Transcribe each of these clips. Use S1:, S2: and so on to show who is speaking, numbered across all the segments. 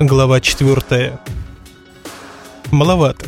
S1: Глава 4. Маловато.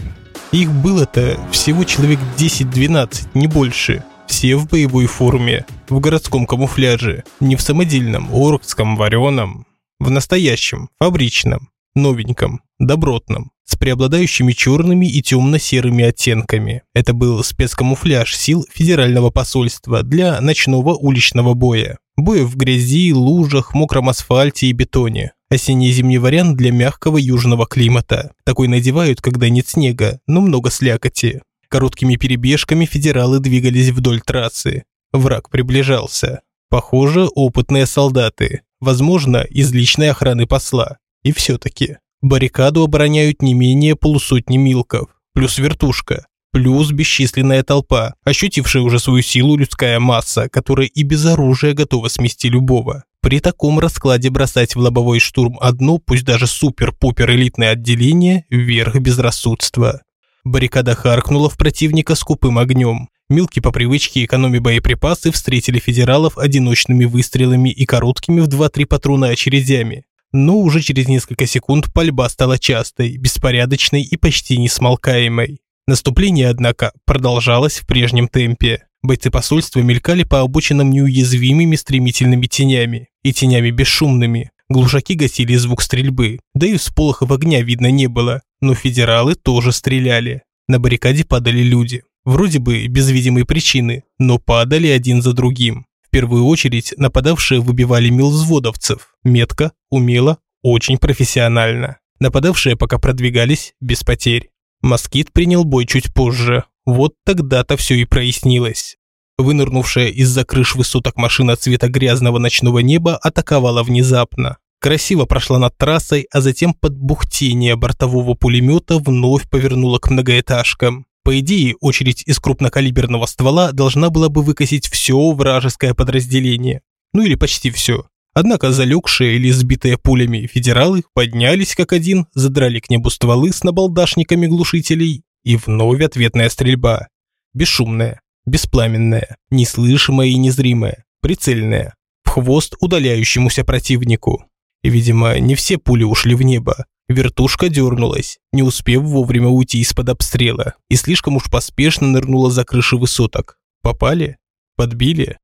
S1: Их было-то всего человек 10-12, не больше. Все в боевой форме, в городском камуфляже, не в самодельном, оркском, вареном, в настоящем, фабричном, новеньком, добротном, с преобладающими черными и темно-серыми оттенками. Это был спецкамуфляж сил федерального посольства для ночного уличного боя. Боя в грязи, лужах, мокром асфальте и бетоне. Осенне-зимний вариант для мягкого южного климата. Такой надевают, когда нет снега, но много слякоти. Короткими перебежками федералы двигались вдоль трассы. Враг приближался. Похоже, опытные солдаты. Возможно, из личной охраны посла. И все-таки. Баррикаду обороняют не менее полусотни милков. Плюс вертушка. Плюс бесчисленная толпа, ощутившая уже свою силу людская масса, которая и без оружия готова смести любого. При таком раскладе бросать в лобовой штурм одно, пусть даже супер-пупер элитное отделение, вверх безрассудства. Баррикада харкнула в противника скупым огнем. Милки по привычке экономя боеприпасы встретили федералов одиночными выстрелами и короткими в 2-3 патрона очередями. Но уже через несколько секунд пальба стала частой, беспорядочной и почти несмолкаемой. Наступление, однако, продолжалось в прежнем темпе. Бойцы посольства мелькали по обочинам неуязвимыми стремительными тенями и тенями бесшумными. Глушаки гасили звук стрельбы, да и всполохов огня видно не было, но федералы тоже стреляли. На баррикаде падали люди. Вроде бы без видимой причины, но падали один за другим. В первую очередь нападавшие выбивали милвзводовцев. Метко, умело, очень профессионально. Нападавшие пока продвигались без потерь. Москит принял бой чуть позже, вот тогда-то все и прояснилось. Вынырнувшая из-за крыш высоток машина цвета грязного ночного неба атаковала внезапно. Красиво прошла над трассой, а затем под бухтение бортового пулемета вновь повернула к многоэтажкам. По идее, очередь из крупнокалиберного ствола должна была бы выкосить все вражеское подразделение. Ну или почти все. Однако залегшие или сбитые пулями федералы поднялись как один, задрали к небу стволы с набалдашниками глушителей и вновь ответная стрельба. Бесшумная, беспламенная, неслышимая и незримая, прицельная, в хвост удаляющемуся противнику. И, видимо, не все пули ушли в небо. Вертушка дернулась, не успев вовремя уйти из-под обстрела, и слишком уж поспешно нырнула за крыши высоток. Попали? Подбили?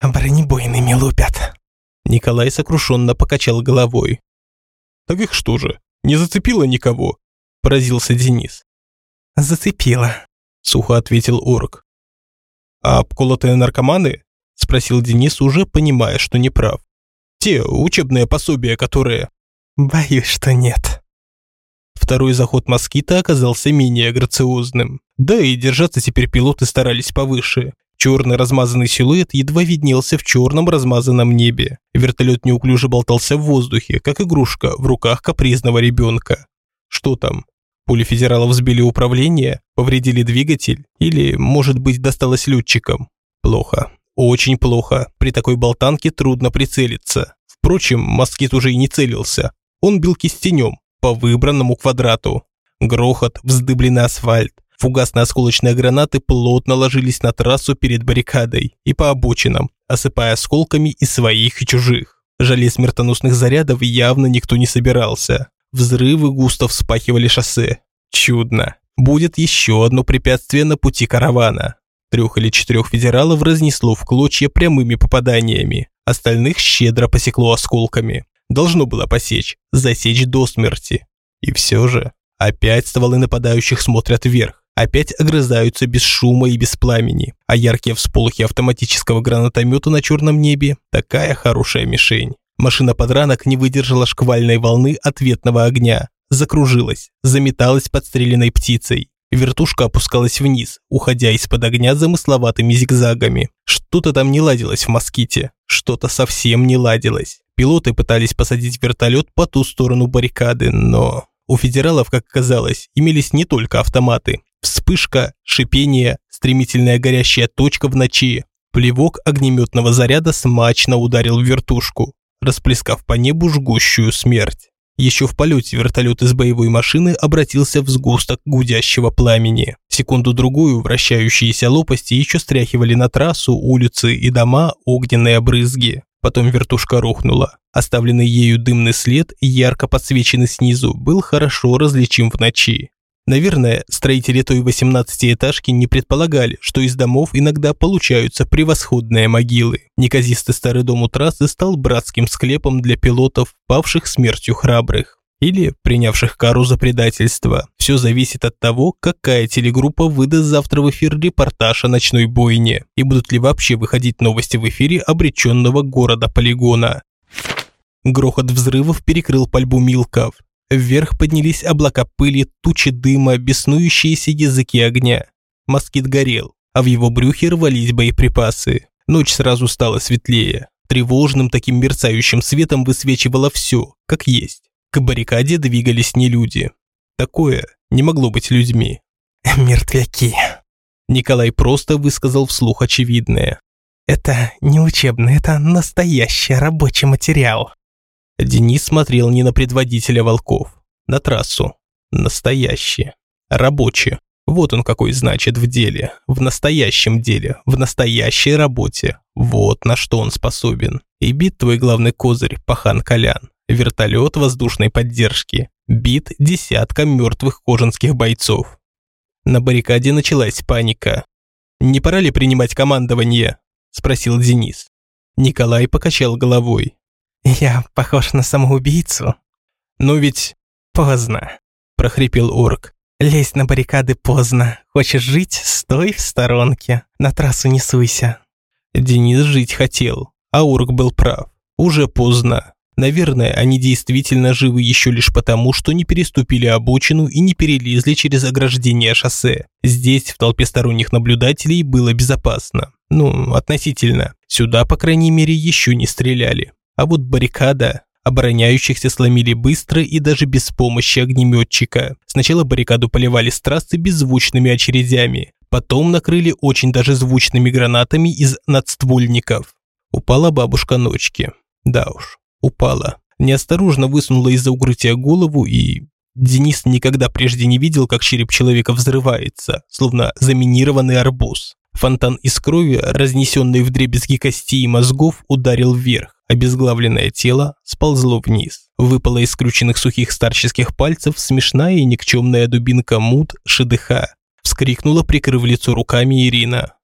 S2: «Бронебойными лупят»,
S1: Николай сокрушенно покачал головой. «Так их что же, не зацепило никого?» – поразился Денис.
S2: «Зацепило», –
S1: сухо ответил орк. «А обколотые наркоманы?» – спросил Денис, уже понимая, что не прав. «Те учебные пособия, которые...»
S2: «Боюсь, что нет».
S1: Второй заход москита оказался менее грациозным. Да и держаться теперь пилоты старались повыше. Черный размазанный силуэт едва виднелся в черном размазанном небе. Вертолет неуклюже болтался в воздухе, как игрушка в руках капризного ребенка. Что там? Пули федералов сбили управление, повредили двигатель или, может быть, досталось летчикам? Плохо. Очень плохо. При такой болтанке трудно прицелиться. Впрочем, москит уже и не целился. Он бил кистенем по выбранному квадрату. Грохот, вздыбленный асфальт. Фугасно-осколочные гранаты плотно ложились на трассу перед баррикадой и по обочинам, осыпая осколками и своих, и чужих. Жалеть смертоносных зарядов явно никто не собирался. Взрывы густо вспахивали шоссе. Чудно. Будет еще одно препятствие на пути каравана. Трех или четырех федералов разнесло в клочья прямыми попаданиями. Остальных щедро посекло осколками. Должно было посечь, засечь до смерти. И все же, опять стволы нападающих смотрят вверх. Опять огрызаются без шума и без пламени. А яркие всполохи автоматического гранатомета на черном небе – такая хорошая мишень. Машина подранок не выдержала шквальной волны ответного огня. Закружилась, заметалась подстреленной птицей. Вертушка опускалась вниз, уходя из-под огня замысловатыми зигзагами. Что-то там не ладилось в моските. Что-то совсем не ладилось. Пилоты пытались посадить вертолет по ту сторону баррикады, но... У федералов, как оказалось, имелись не только автоматы. Вспышка, шипение, стремительная горящая точка в ночи. Плевок огнеметного заряда смачно ударил в вертушку расплескав по небу жгущую смерть. Еще в полете вертолет из боевой машины обратился в сгусток гудящего пламени. Секунду-другую вращающиеся лопасти еще стряхивали на трассу, улицы и дома огненные брызги. Потом вертушка рухнула. Оставленный ею дымный след, ярко подсвеченный снизу, был хорошо различим в ночи. Наверное, строители той 18-этажки не предполагали, что из домов иногда получаются превосходные могилы. Неказистый старый дом у трассы стал братским склепом для пилотов, павших смертью храбрых или принявших кару за предательство. Все зависит от того, какая телегруппа выдаст завтра в эфир репортаж о ночной бойне и будут ли вообще выходить новости в эфире обреченного города-полигона. Грохот взрывов перекрыл пальбу Милков. Вверх поднялись облака пыли, тучи дыма, беснующиеся языки огня. Москит горел, а в его брюхе рвались боеприпасы. Ночь сразу стала светлее. Тревожным таким мерцающим светом высвечивало все, как есть. К баррикаде двигались не люди. Такое не могло быть людьми.
S2: «Мертвяки»,
S1: Николай просто высказал вслух очевидное.
S2: «Это не учебный, это настоящий рабочий материал».
S1: Денис смотрел не на предводителя волков, на трассу. Настоящий. Рабочий. Вот он какой значит в деле, в настоящем деле, в настоящей работе. Вот на что он способен. И бит твой главный козырь, пахан Колян. Вертолет воздушной поддержки. Бит десятка мертвых кожанских бойцов. На баррикаде началась паника. «Не пора ли принимать командование?» – спросил Денис. Николай покачал головой.
S2: «Я похож на самоубийцу?»
S1: «Но ведь...»
S2: «Поздно», –
S1: прохрипел орк.
S2: «Лезть на баррикады поздно. Хочешь жить – стой в сторонке. На трассу не суйся».
S1: Денис жить хотел, а орк был прав. Уже поздно. Наверное, они действительно живы еще лишь потому, что не переступили обочину и не перелезли через ограждение шоссе. Здесь, в толпе сторонних наблюдателей, было безопасно. Ну, относительно. Сюда, по крайней мере, еще не стреляли. А вот баррикада... Обороняющихся сломили быстро и даже без помощи огнеметчика. Сначала баррикаду поливали с трассы беззвучными очередями, потом накрыли очень даже звучными гранатами из надствольников. Упала бабушка ночки. Да уж, упала. Неосторожно высунула из-за укрытия голову и... Денис никогда прежде не видел, как череп человека взрывается, словно заминированный арбуз. Фонтан из крови, разнесенный вдребезги костей и мозгов, ударил вверх. Обезглавленное тело сползло вниз. Выпала из скрученных сухих старческих пальцев смешная и никчемная дубинка мут шедыха. Вскрикнула, прикрыв лицо руками Ирина.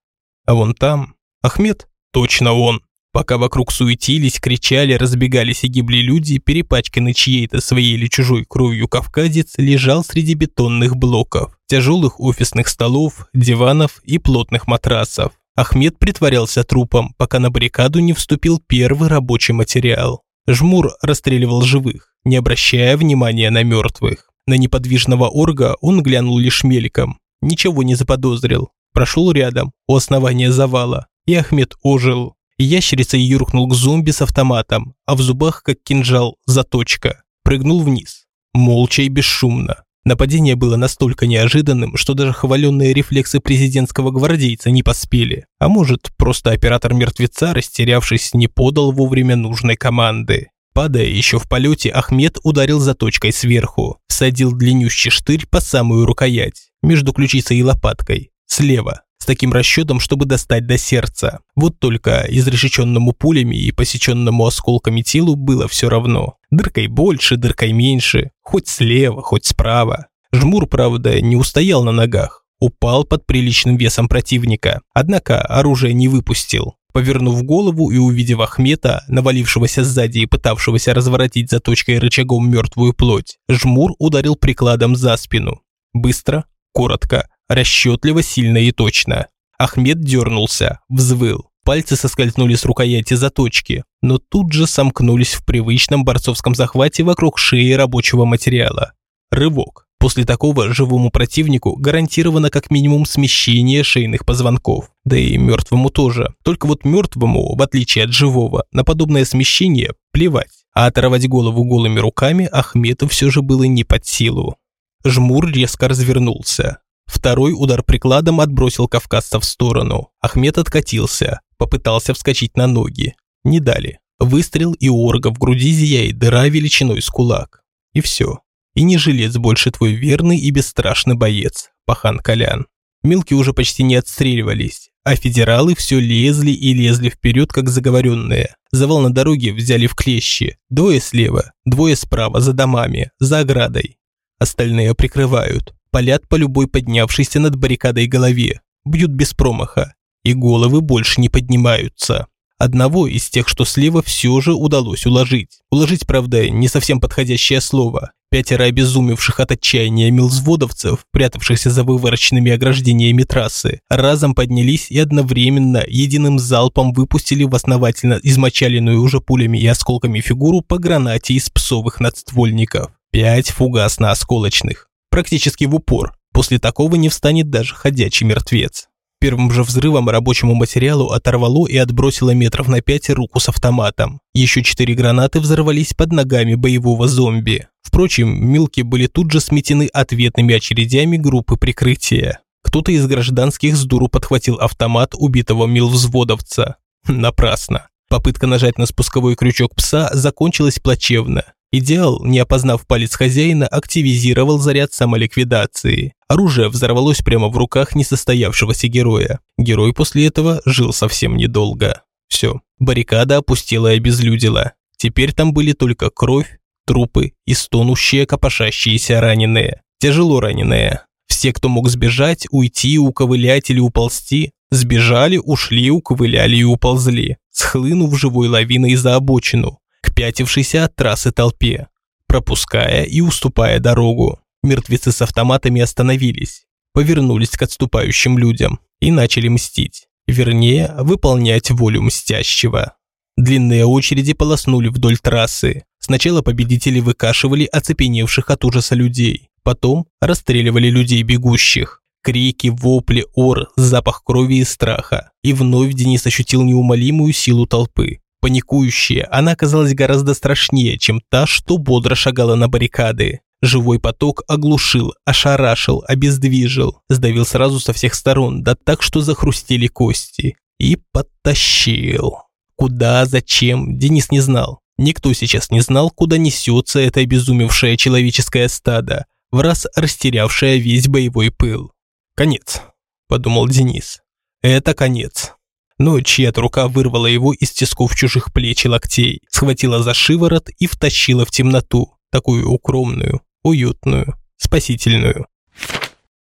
S1: А вон там... Ахмед? Точно он. Пока вокруг суетились, кричали, разбегались и гибли люди, перепачканный чьей-то своей или чужой кровью кавказец лежал среди бетонных блоков, тяжелых офисных столов, диванов и плотных матрасов. Ахмед притворялся трупом, пока на баррикаду не вступил первый рабочий материал. Жмур расстреливал живых, не обращая внимания на мертвых. На неподвижного орга он глянул лишь мельком, ничего не заподозрил. Прошел рядом, у основания завала, и Ахмед ожил. Ящерица юркнул к зомби с автоматом, а в зубах, как кинжал, заточка. Прыгнул вниз. Молча и бесшумно. Нападение было настолько неожиданным, что даже хваленные рефлексы президентского гвардейца не поспели. А может, просто оператор мертвеца, растерявшись, не подал вовремя нужной команды. Падая еще в полете, Ахмед ударил заточкой сверху, всадил длиннющий штырь по самую рукоять, между ключицей и лопаткой, слева, таким расчетом, чтобы достать до сердца. Вот только изрешеченному пулями и посеченному осколками телу было все равно. Дыркой больше, дыркой меньше, хоть слева, хоть справа. Жмур, правда, не устоял на ногах, упал под приличным весом противника, однако оружие не выпустил. Повернув голову и увидев Ахмета, навалившегося сзади и пытавшегося разворотить заточкой рычагом мертвую плоть, Жмур ударил прикладом за спину. Быстро, коротко, расчетливо, сильно и точно. Ахмед дернулся, взвыл. Пальцы соскользнули с рукояти заточки, но тут же сомкнулись в привычном борцовском захвате вокруг шеи рабочего материала. Рывок. После такого живому противнику гарантировано как минимум смещение шейных позвонков. Да и мертвому тоже. Только вот мертвому, в отличие от живого, на подобное смещение плевать. А оторвать голову голыми руками Ахмету все же было не под силу. Жмур резко развернулся. Второй удар прикладом отбросил кавказца в сторону. Ахмед откатился, попытался вскочить на ноги. Не дали. Выстрел и орга в груди зияет дыра величиной с кулак. И все. И не жилец больше твой верный и бесстрашный боец, пахан Колян. Милки уже почти не отстреливались. а федералы все лезли и лезли вперед, как заговоренные. Завал на дороге взяли в клещи. Двое слева, двое справа, за домами, за оградой. Остальные прикрывают. Палят по любой поднявшейся над баррикадой голове. Бьют без промаха. И головы больше не поднимаются. Одного из тех, что слева, все же удалось уложить. Уложить, правда, не совсем подходящее слово. Пятеро обезумевших от отчаяния милзводовцев, прятавшихся за вывороченными ограждениями трассы, разом поднялись и одновременно единым залпом выпустили в основательно измочаленную уже пулями и осколками фигуру по гранате из псовых надствольников. Пять фугасно-осколочных. Практически в упор. После такого не встанет даже ходячий мертвец. Первым же взрывом рабочему материалу оторвало и отбросило метров на пять руку с автоматом. Еще четыре гранаты взорвались под ногами боевого зомби. Впрочем, милки были тут же сметены ответными очередями группы прикрытия. Кто-то из гражданских с дуру подхватил автомат убитого милвзводовца. Напрасно. Попытка нажать на спусковой крючок пса закончилась плачевно. Идеал, не опознав палец хозяина, активизировал заряд самоликвидации. Оружие взорвалось прямо в руках несостоявшегося героя. Герой после этого жил совсем недолго. Все, баррикада опустела и обезлюдила. Теперь там были только кровь, трупы и стонущие, копошащиеся раненые. Тяжело раненые. Все, кто мог сбежать, уйти, уковылять или уползти, сбежали, ушли, уковыляли и уползли, схлынув живой лавиной за обочину, к пятившейся от трассы толпе, пропуская и уступая дорогу. Мертвецы с автоматами остановились, повернулись к отступающим людям и начали мстить. Вернее, выполнять волю мстящего. Длинные очереди полоснули вдоль трассы. Сначала победители выкашивали оцепеневших от ужаса людей, потом расстреливали людей бегущих. Крики, вопли, ор, запах крови и страха. И вновь Денис ощутил неумолимую силу толпы. Паникующая, она оказалась гораздо страшнее, чем та, что бодро шагала на баррикады. Живой поток оглушил, ошарашил, обездвижил, сдавил сразу со всех сторон, да так, что захрустели кости. И подтащил. Куда, зачем, Денис не знал. Никто сейчас не знал, куда несется это обезумевшее человеческое стадо, в раз растерявшее весь боевой пыл. «Конец», – подумал Денис. «Это конец» но чья-то рука вырвала его из тисков чужих плеч и локтей, схватила за шиворот и втащила в темноту, такую укромную, уютную, спасительную.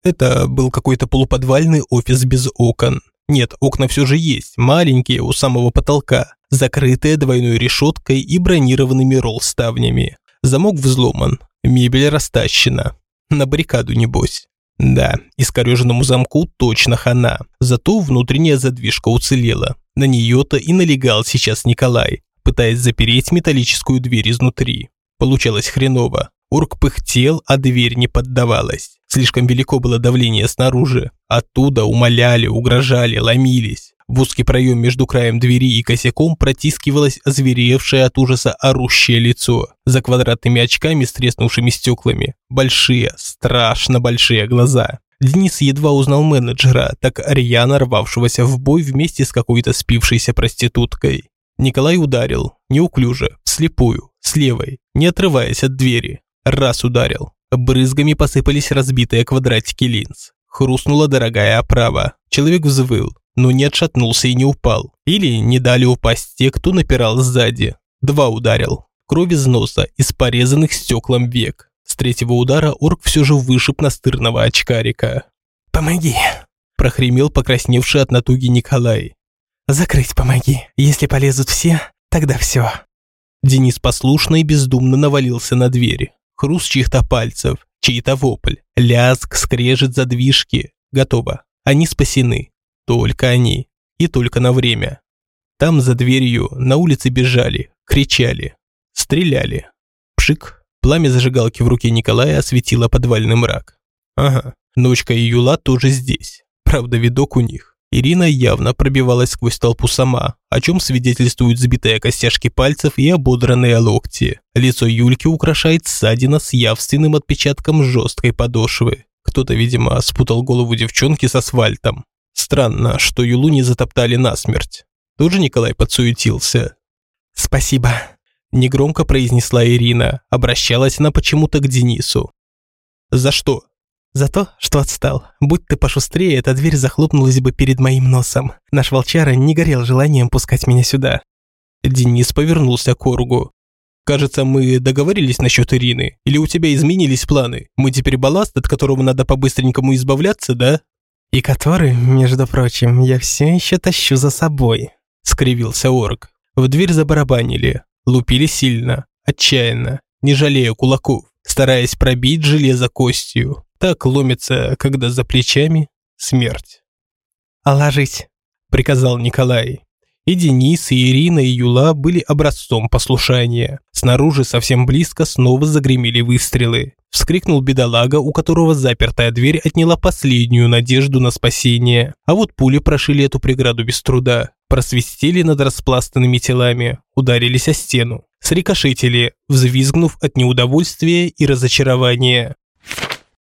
S1: Это был какой-то полуподвальный офис без окон. Нет, окна все же есть, маленькие, у самого потолка, закрытые двойной решеткой и бронированными ролл-ставнями. Замок взломан, мебель растащена. На баррикаду, небось. Да, искореженному замку точно хана, зато внутренняя задвижка уцелела. На нее-то и налегал сейчас Николай, пытаясь запереть металлическую дверь изнутри. Получалось хреново. Орк пыхтел, а дверь не поддавалась. Слишком велико было давление снаружи. Оттуда умоляли, угрожали, ломились. В узкий проем между краем двери и косяком протискивалось озверевшее от ужаса орущее лицо. За квадратными очками с треснувшими стеклами. Большие, страшно большие глаза. Денис едва узнал менеджера, так рьяно рвавшегося в бой вместе с какой-то спившейся проституткой. Николай ударил, неуклюже, вслепую, с левой, не отрываясь от двери. Раз ударил. Брызгами посыпались разбитые квадратики линз. Хрустнула дорогая оправа. Человек взвыл, но не отшатнулся и не упал. Или не дали упасть те, кто напирал сзади. Два ударил. Кровь из носа, из порезанных стеклом век. С третьего удара орк все же вышиб настырного очкарика.
S2: «Помоги!»
S1: – прохремел покрасневший от натуги Николай.
S2: «Закрыть помоги. Если полезут все, тогда все».
S1: Денис послушно и бездумно навалился на дверь. Хруст чьих-то пальцев, чей-то вопль, лязг, скрежет задвижки. Готово. Они спасены. Только они. И только на время. Там за дверью на улице бежали, кричали, стреляли. Пшик. Пламя зажигалки в руке Николая осветило подвальный мрак. Ага, Ночка и Юла тоже здесь. Правда, видок у них. Ирина явно пробивалась сквозь толпу сама, о чем свидетельствуют сбитые костяшки пальцев и ободранные локти. Лицо Юльки украшает ссадина с явственным отпечатком жесткой подошвы. Кто-то, видимо, спутал голову девчонки с асфальтом. Странно, что Юлу не затоптали насмерть. Тоже Николай подсуетился.
S2: «Спасибо», – негромко произнесла Ирина. Обращалась она почему-то к Денису.
S1: «За что?»
S2: За то, что отстал. Будь ты пошустрее, эта дверь захлопнулась бы перед моим носом. Наш волчара не горел желанием пускать меня сюда.
S1: Денис повернулся к Оргу. «Кажется, мы договорились насчет Ирины. Или у тебя изменились планы? Мы теперь балласт, от которого надо по-быстренькому избавляться, да?»
S2: «И который, между прочим, я все еще тащу за собой», –
S1: скривился Орг. В дверь забарабанили. Лупили сильно, отчаянно, не жалея кулаков, стараясь пробить железо костью. Так ломится, когда за плечами смерть.
S2: «Ложись», – приказал Николай.
S1: И Денис, и Ирина, и Юла были образцом послушания. Снаружи совсем близко снова загремели выстрелы. Вскрикнул бедолага, у которого запертая дверь отняла последнюю надежду на спасение. А вот пули прошили эту преграду без труда. Просвистели над распластанными телами, ударились о стену. Срикошетили, взвизгнув от неудовольствия и разочарования.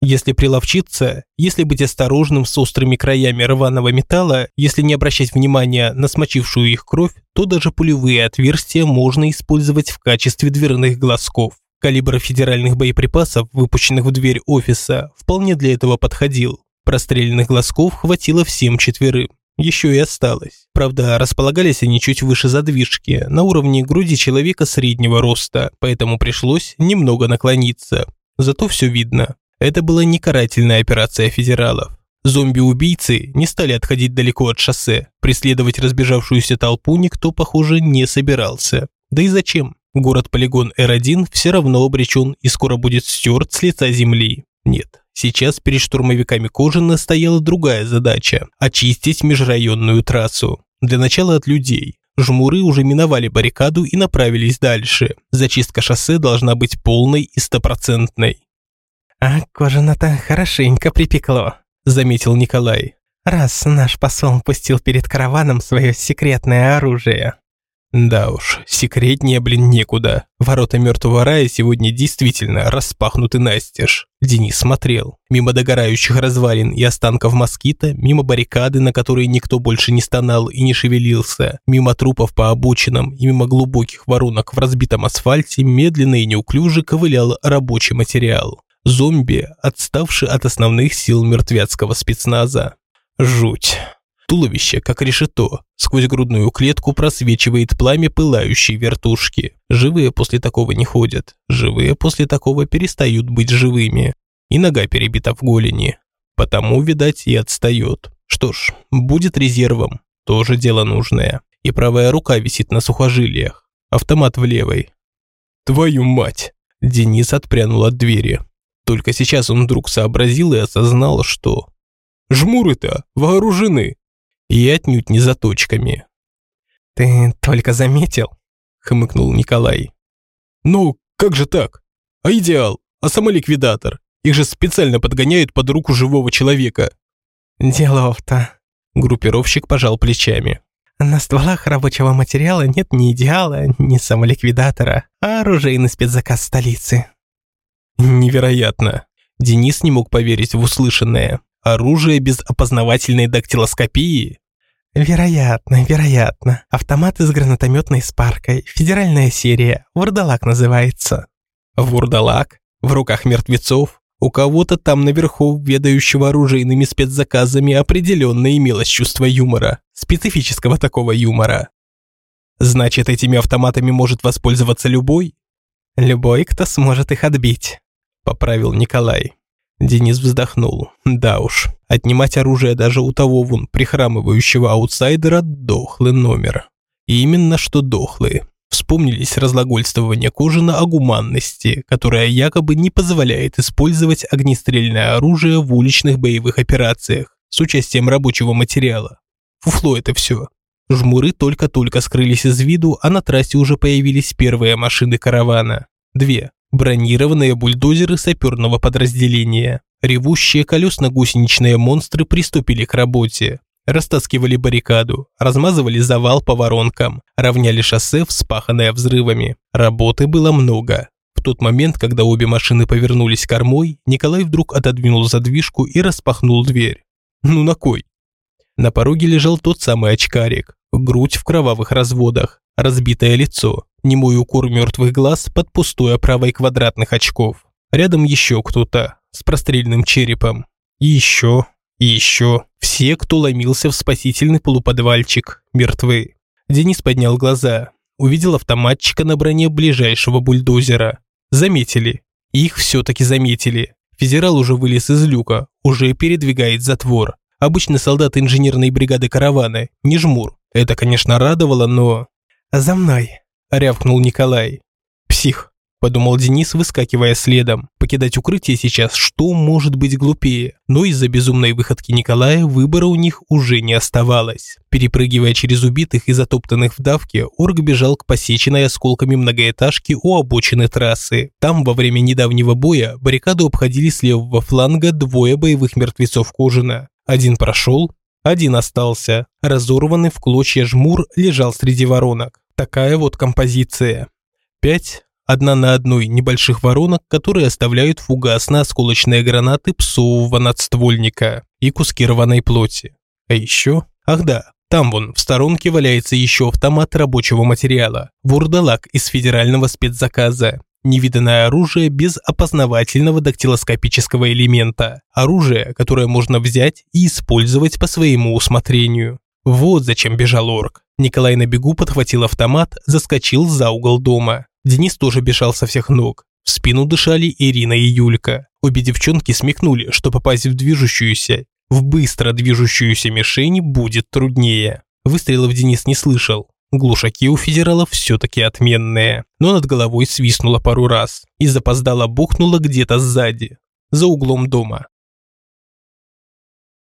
S1: Если приловчиться, если быть осторожным с острыми краями рваного металла, если не обращать внимания на смочившую их кровь, то даже пулевые отверстия можно использовать в качестве дверных глазков. Калибр федеральных боеприпасов, выпущенных в дверь офиса, вполне для этого подходил. Простреленных глазков хватило всем четверым. Еще и осталось. Правда, располагались они чуть выше задвижки, на уровне груди человека среднего роста, поэтому пришлось немного наклониться. Зато все видно. Это была не карательная операция федералов. Зомби-убийцы не стали отходить далеко от шоссе. Преследовать разбежавшуюся толпу никто, похоже, не собирался. Да и зачем? Город-полигон Р-1 все равно обречен и скоро будет стерт с лица земли. Нет, сейчас перед штурмовиками Кожина стояла другая задача – очистить межрайонную трассу. Для начала от людей. Жмуры уже миновали баррикаду и направились дальше. Зачистка шоссе должна быть полной и стопроцентной.
S2: «А кожано-то хорошенько припекло», – заметил Николай. «Раз наш посол пустил перед караваном свое секретное оружие».
S1: Да уж, секретнее, блин, некуда. Ворота мертвого рая сегодня действительно распахнуты настежь. Денис смотрел. Мимо догорающих развалин и останков москита, мимо баррикады, на которой никто больше не стонал и не шевелился, мимо трупов по обочинам и мимо глубоких воронок в разбитом асфальте медленно и неуклюже ковылял рабочий материал зомби, отставший от основных сил мертвецкого спецназа. Жуть. Туловище, как решето, сквозь грудную клетку просвечивает пламя пылающей вертушки. Живые после такого не ходят, живые после такого перестают быть живыми. И нога перебита в голени. Потому, видать, и отстает. Что ж, будет резервом, тоже дело нужное. И правая рука висит на сухожилиях, автомат в левой. Твою мать! Денис отпрянул от двери. Только сейчас он вдруг сообразил и осознал, что... Жмуры-то вооружены. И отнюдь не заточками.
S2: «Ты только заметил?» — хмыкнул Николай.
S1: «Ну, как же так? А идеал? А самоликвидатор? Их же специально подгоняют под руку живого человека».
S2: «Делов-то...» — группировщик пожал плечами. «На стволах рабочего материала нет ни идеала, ни самоликвидатора, а оружейный спецзаказ столицы.
S1: Невероятно. Денис не мог поверить в услышанное. Оружие без опознавательной дактилоскопии?
S2: Вероятно, вероятно. Автомат из гранатометной спаркой. Федеральная серия. Вурдалак называется.
S1: Вурдалак? В руках мертвецов? У кого-то там наверху, ведающего оружейными спецзаказами, определенно имелось чувство юмора. Специфического такого юмора. Значит, этими автоматами может воспользоваться любой?
S2: Любой, кто сможет их отбить
S1: поправил Николай. Денис вздохнул. Да уж, отнимать оружие даже у того вон прихрамывающего аутсайдера – дохлый номер. И именно что дохлый. Вспомнились разлагольствования Кожина о гуманности, которая якобы не позволяет использовать огнестрельное оружие в уличных боевых операциях с участием рабочего материала. Фуфло это все. Жмуры только-только скрылись из виду, а на трассе уже появились первые машины каравана. Две. Бронированные бульдозеры саперного подразделения. Ревущие колесно-гусеничные монстры приступили к работе. Растаскивали баррикаду, размазывали завал по воронкам, равняли шоссе, вспаханное взрывами. Работы было много. В тот момент, когда обе машины повернулись кормой, Николай вдруг отодвинул задвижку и распахнул дверь. Ну на кой? На пороге лежал тот самый очкарик, грудь в кровавых разводах, разбитое лицо, немой укор мертвых глаз под пустой оправой квадратных очков. Рядом еще кто-то, с простреленным черепом. И еще, и еще. Все, кто ломился в спасительный полуподвальчик, мертвы. Денис поднял глаза. Увидел автоматчика на броне ближайшего бульдозера. Заметили. Их все-таки заметили. Федерал уже вылез из люка, уже передвигает затвор. Обычный солдат инженерной бригады каравана, не жмур. Это, конечно, радовало, но...
S2: «За мной!» – рявкнул Николай.
S1: «Псих!» – подумал Денис, выскакивая следом. Покидать укрытие сейчас, что может быть глупее? Но из-за безумной выходки Николая выбора у них уже не оставалось. Перепрыгивая через убитых и затоптанных в давке, орк бежал к посеченной осколками многоэтажке у обочины трассы. Там во время недавнего боя баррикаду обходили с левого фланга двое боевых мертвецов Кожина. Один прошел, один остался. Разорванный в клочья жмур лежал среди воронок. Такая вот композиция. Пять, одна на одной небольших воронок, которые оставляют фугасно-осколочные гранаты псового надствольника и куски рваной плоти. А еще, ах да, там вон в сторонке валяется еще автомат рабочего материала, вурдалак из федерального спецзаказа. Невиданное оружие без опознавательного дактилоскопического элемента. Оружие, которое можно взять и использовать по своему усмотрению. Вот зачем бежал орк. Николай на бегу подхватил автомат, заскочил за угол дома. Денис тоже бежал со всех ног. В спину дышали Ирина и Юлька. Обе девчонки смекнули, что попасть в движущуюся, в быстро движущуюся мишень будет труднее. Выстрелов Денис не слышал, Глушаки у федералов все-таки отменные, но над головой свистнуло пару раз. И запоздало бухнуло где-то сзади, за углом дома.